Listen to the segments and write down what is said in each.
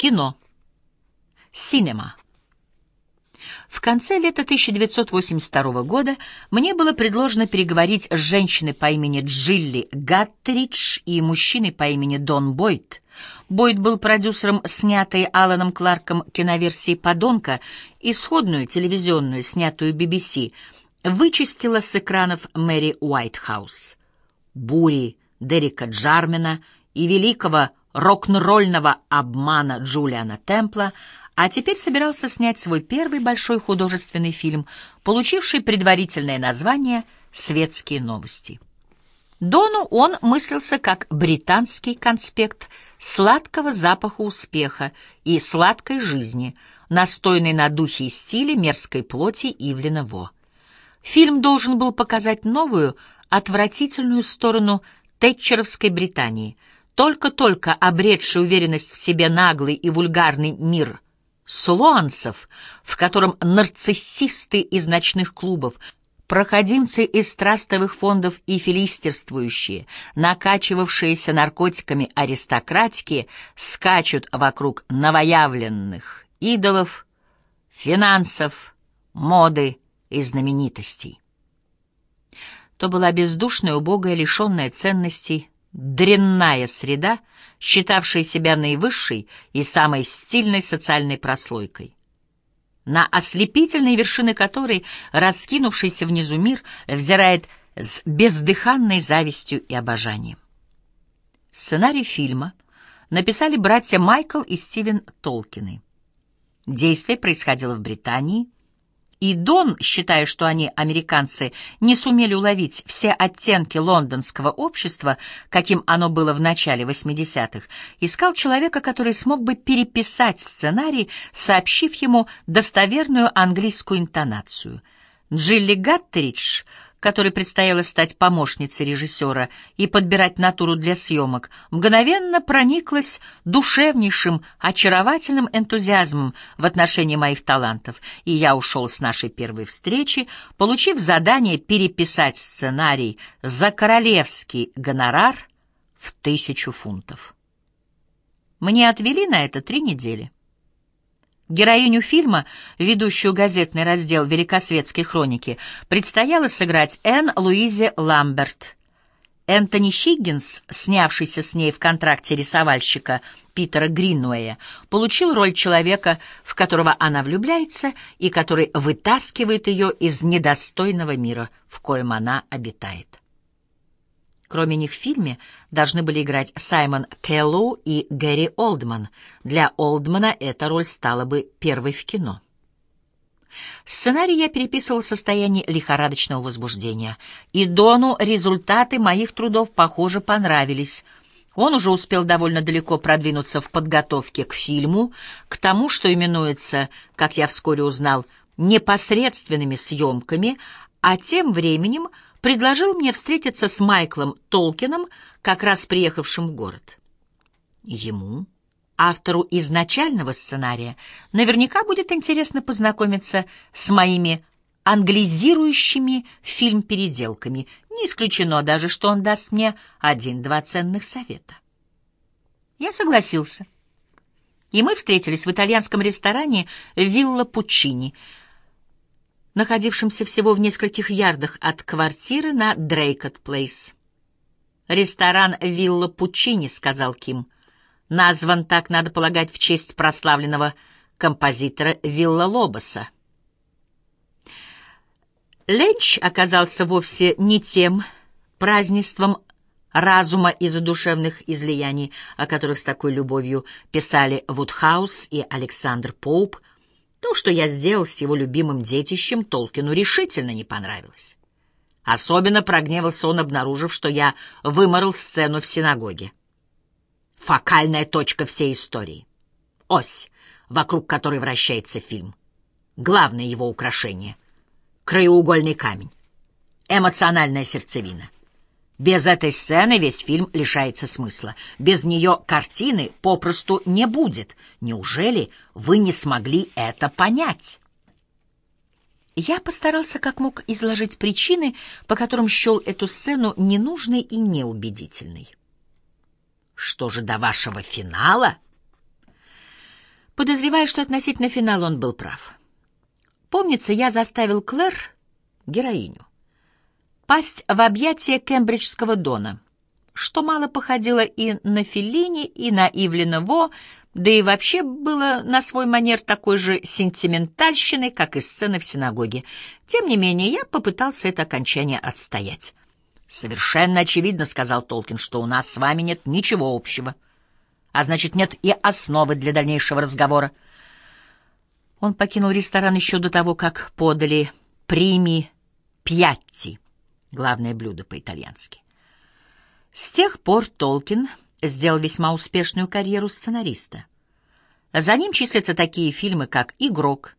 Кино. Синема. В конце лета 1982 года мне было предложено переговорить с женщиной по имени Джилли Гаттридж и мужчиной по имени Дон Бойт. Бойт был продюсером снятой Аланом Кларком киноверсии «Подонка», исходную телевизионную, снятую BBC, вычистила с экранов Мэри Уайтхаус. Бури Дерека Джармена и великого рок-н-ролльного обмана Джулиана Темпла, а теперь собирался снять свой первый большой художественный фильм, получивший предварительное название «Светские новости». Дону он мыслился как британский конспект сладкого запаха успеха и сладкой жизни, настойный на духе и стиле мерзкой плоти Ивлина Во. Фильм должен был показать новую, отвратительную сторону Тэтчеровской Британии — только-только обретший уверенность в себе наглый и вульгарный мир слуанцев, в котором нарциссисты из ночных клубов, проходимцы из трастовых фондов и филистерствующие, накачивавшиеся наркотиками аристократики, скачут вокруг новоявленных идолов, финансов, моды и знаменитостей. То была бездушная, убогая, лишенная ценностей, дрянная среда, считавшая себя наивысшей и самой стильной социальной прослойкой, на ослепительные вершины которой раскинувшийся внизу мир взирает с бездыханной завистью и обожанием. Сценарий фильма написали братья Майкл и Стивен Толкины. Действие происходило в Британии – и Дон, считая, что они, американцы, не сумели уловить все оттенки лондонского общества, каким оно было в начале 80-х, искал человека, который смог бы переписать сценарий, сообщив ему достоверную английскую интонацию. Джилли Гаттеридж — которой предстояло стать помощницей режиссера и подбирать натуру для съемок, мгновенно прониклась душевнейшим, очаровательным энтузиазмом в отношении моих талантов, и я ушел с нашей первой встречи, получив задание переписать сценарий за королевский гонорар в тысячу фунтов. Мне отвели на это три недели. Героиню фильма, ведущую газетный раздел «Великосветской хроники», предстояло сыграть Энн Луизе Ламберт. Энтони Хиггинс, снявшийся с ней в контракте рисовальщика Питера Гринуэя, получил роль человека, в которого она влюбляется и который вытаскивает ее из недостойного мира, в коем она обитает. Кроме них в фильме должны были играть Саймон Келлоу и Гэри Олдман. Для Олдмана эта роль стала бы первой в кино. Сценарий я переписывал в состоянии лихорадочного возбуждения, и Дону результаты моих трудов, похоже, понравились. Он уже успел довольно далеко продвинуться в подготовке к фильму, к тому, что именуется, как я вскоре узнал, непосредственными съемками, а тем временем — предложил мне встретиться с Майклом Толкином, как раз приехавшим в город. Ему, автору изначального сценария, наверняка будет интересно познакомиться с моими англизирующими фильм-переделками. Не исключено даже, что он даст мне один-два ценных совета. Я согласился. И мы встретились в итальянском ресторане «Вилла Пучини», находившемся всего в нескольких ярдах от квартиры на Дрейкот-Плейс. «Ресторан «Вилла Пучини», — сказал Ким. «Назван так, надо полагать, в честь прославленного композитора Вилла Лобоса». Ленч оказался вовсе не тем празднеством разума и задушевных излияний, о которых с такой любовью писали Вудхаус и Александр Поуп — то, что я сделал с его любимым детищем, Толкину решительно не понравилось. Особенно прогневался он, обнаружив, что я выморал сцену в синагоге. Фокальная точка всей истории. Ось, вокруг которой вращается фильм. Главное его украшение. Краеугольный камень. Эмоциональная сердцевина — без этой сцены весь фильм лишается смысла. Без нее картины попросту не будет. Неужели вы не смогли это понять? Я постарался как мог изложить причины, по которым счел эту сцену ненужной и неубедительной. Что же до вашего финала? Подозреваю, что относительно финала он был прав. Помнится, я заставил Клэр, героиню, пасть в объятия кембриджского Дона, что мало походило и на Феллини, и на Ивлина Во, да и вообще было на свой манер такой же сентиментальщиной, как и сцены в синагоге. Тем не менее, я попытался это окончание отстоять. «Совершенно очевидно, — сказал Толкин, — что у нас с вами нет ничего общего, а значит, нет и основы для дальнейшего разговора». Он покинул ресторан еще до того, как подали «прими пьятти» — главное блюдо по-итальянски. С тех пор Толкин сделал весьма успешную карьеру сценариста. За ним числятся такие фильмы, как «Игрок»,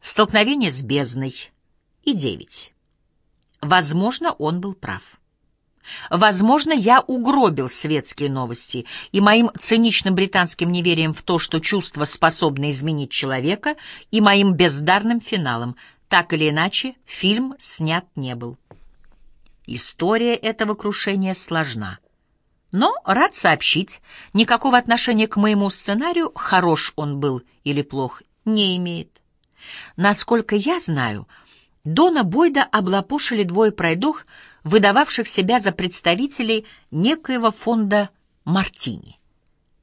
«Столкновение с бездной» и «Девять». Возможно, он был прав. Возможно, я угробил светские новости, и моим циничным британским неверием в то, что чувство способно изменить человека, и моим бездарным финалом. Так или иначе, фильм снят не был. История этого крушения сложна. Но, рад сообщить, никакого отношения к моему сценарию, хорош он был или плох, не имеет. Насколько я знаю, Дона Бойда облапошили двое пройдох, выдававших себя за представителей некоего фонда «Мартини».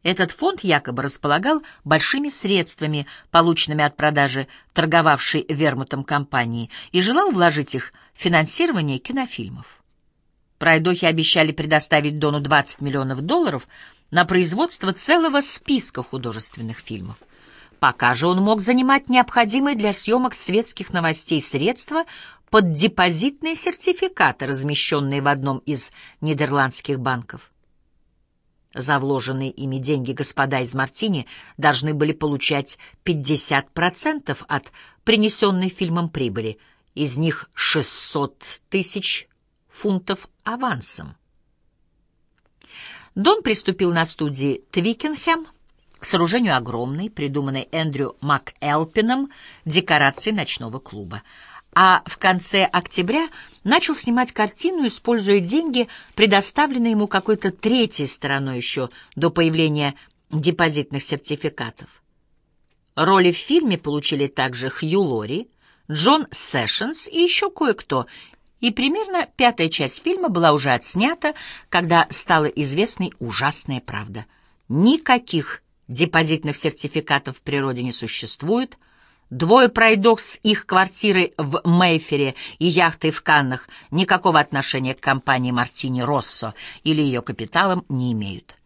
Этот фонд якобы располагал большими средствами, полученными от продажи торговавшей вермутом компании, и желал вложить их в финансирование кинофильмов. Пройдохи обещали предоставить Дону 20 миллионов долларов на производство целого списка художественных фильмов. Пока же он мог занимать необходимые для съемок светских новостей средства под депозитные сертификаты, размещенные в одном из нидерландских банков. За вложенные ими деньги господа из Мартини должны были получать 50% от принесенной фильмом прибыли, из них 600 тысяч фунтов авансом. Дон приступил на студии Твикенхэм к сооружению огромной, придуманной Эндрю МакЭлпином, декорации ночного клуба. А в конце октября начал снимать картину, используя деньги, предоставленные ему какой-то третьей стороной еще до появления депозитных сертификатов. Роли в фильме получили также Хью Лори, Джон Сэшенс и еще кое-кто, и примерно пятая часть фильма была уже отснята, когда стала известной ужасная правда. Никаких депозитных сертификатов в природе не существует, двое пройдох с их квартиры в Мейфере и яхтой в Каннах никакого отношения к компании Мартини Россо или ее капиталам не имеют.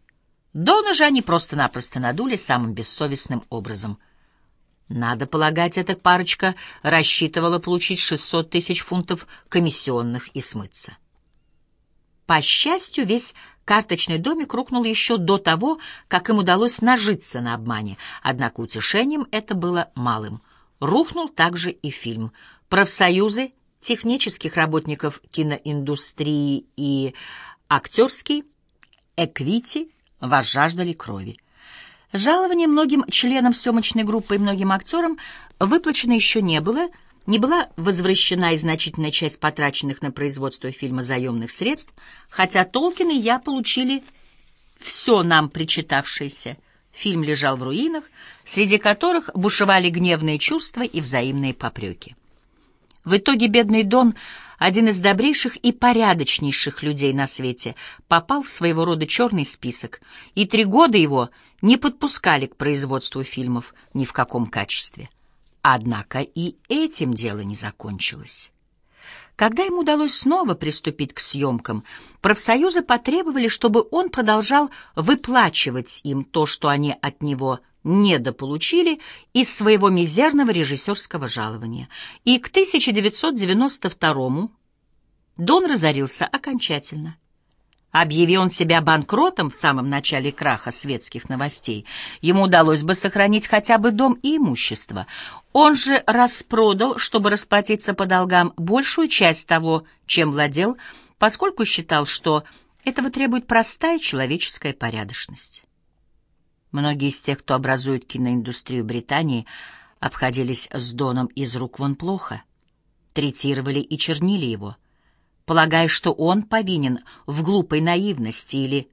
Дона же они просто-напросто надули самым бессовестным образом — надо полагать, эта парочка рассчитывала получить 600 тысяч фунтов комиссионных и смыться. По счастью, весь карточный домик рухнул еще до того, как им удалось нажиться на обмане, однако утешением это было малым. Рухнул также и фильм. Профсоюзы технических работников киноиндустрии и актерский, эквити возжаждали крови. Жалование многим членам съемочной группы и многим актерам выплачено еще не было, не была возвращена и значительная часть потраченных на производство фильма заемных средств, хотя Толкин и я получили все нам причитавшееся. Фильм лежал в руинах, среди которых бушевали гневные чувства и взаимные попреки. В итоге бедный Дон, один из добрейших и порядочнейших людей на свете, попал в своего рода черный список, и три года его — не подпускали к производству фильмов ни в каком качестве. Однако и этим дело не закончилось. Когда ему удалось снова приступить к съемкам, профсоюзы потребовали, чтобы он продолжал выплачивать им то, что они от него недополучили из своего мизерного режиссерского жалования. И к 1992 Дон разорился окончательно. Объяви он себя банкротом в самом начале краха светских новостей, ему удалось бы сохранить хотя бы дом и имущество. Он же распродал, чтобы расплатиться по долгам, большую часть того, чем владел, поскольку считал, что этого требует простая человеческая порядочность. Многие из тех, кто образует киноиндустрию Британии, обходились с Доном из рук вон плохо, третировали и чернили его — полагая, что он повинен в глупой наивности или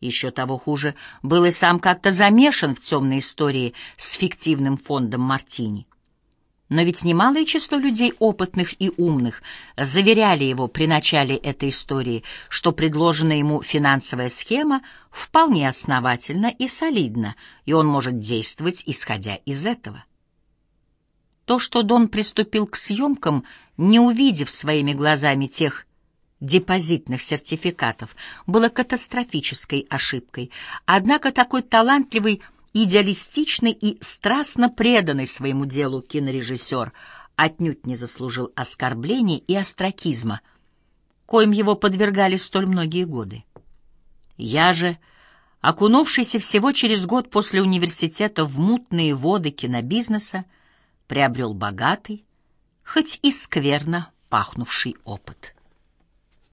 Еще того хуже, был и сам как-то замешан в темной истории с фиктивным фондом Мартини. Но ведь немалое число людей опытных и умных заверяли его при начале этой истории, что предложенная ему финансовая схема вполне основательна и солидна, и он может действовать, исходя из этого. То, что Дон приступил к съемкам, не увидев своими глазами тех депозитных сертификатов, было катастрофической ошибкой. Однако такой талантливый идеалистичный и страстно преданный своему делу кинорежиссер отнюдь не заслужил оскорблений и остракизма, коим его подвергали столь многие годы. Я же, окунувшийся всего через год после университета в мутные воды кинобизнеса, приобрел богатый, хоть и скверно пахнувший опыт.